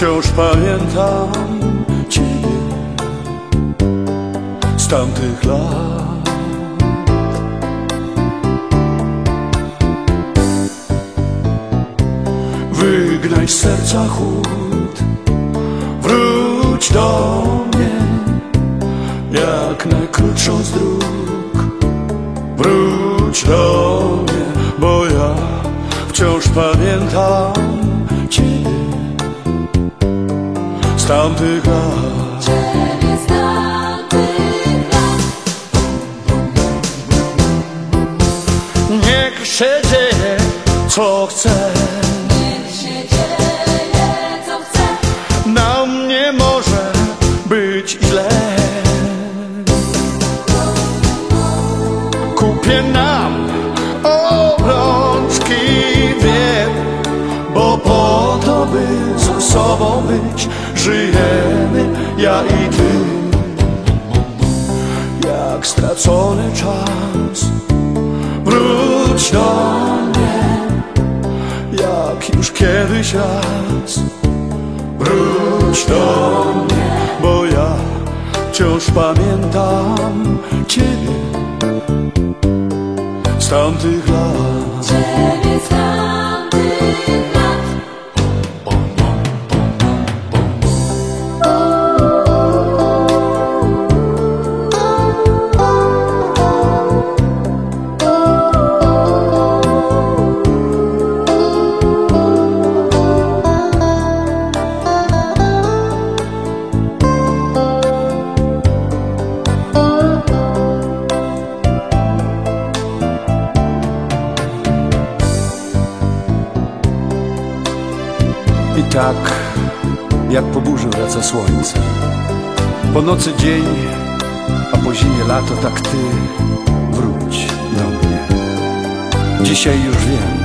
Wciąż pamiętam cię z tamtych lat. Wygnaj z serca chłód Wróć do mnie Jak najkrótszą z dróg. Wróć do mnie Bo ja wciąż pamiętam tamtych lat. Niech się dzieje, co chce, Niech się dzieje, co chce. nam nie może być źle. Kupię nam sobą być, żyjemy ja i ty. Jak stracony czas, wróć do mnie, jak już kiedyś raz. Wróć do mnie, bo ja wciąż pamiętam Ciebie z tamtych lat. Tak, jak po burzy wraca słońce. Po nocy dzień, a po zimie lato, tak ty wróć do mnie. Dzisiaj już wiem,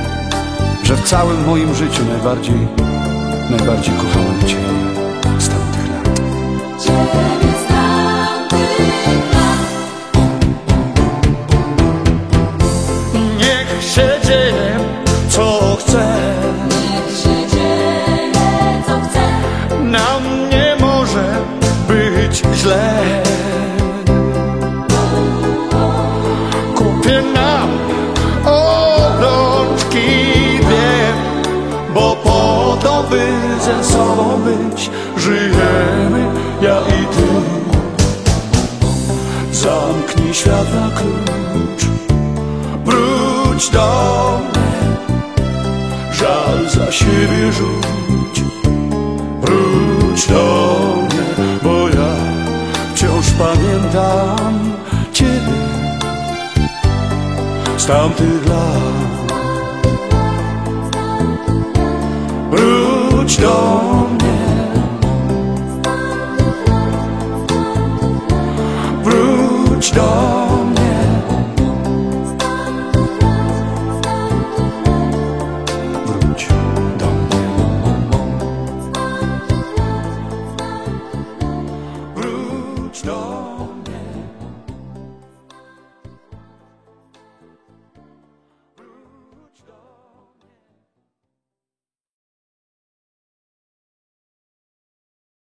że w całym moim życiu najbardziej, najbardziej kochałem Cię z tamtych lat. Źle. Kupię nam obrączki, wiem, bo po to, by ze sobą być, żyjemy ja i ty. Zamknij świat na klucz, wróć do mnie, żal za siebie rzuć. Wciąż pamiętam Ciebie z tamtych lat. Wróć do mnie, wróć do mnie. Wróć do mnie. Wróć do mnie.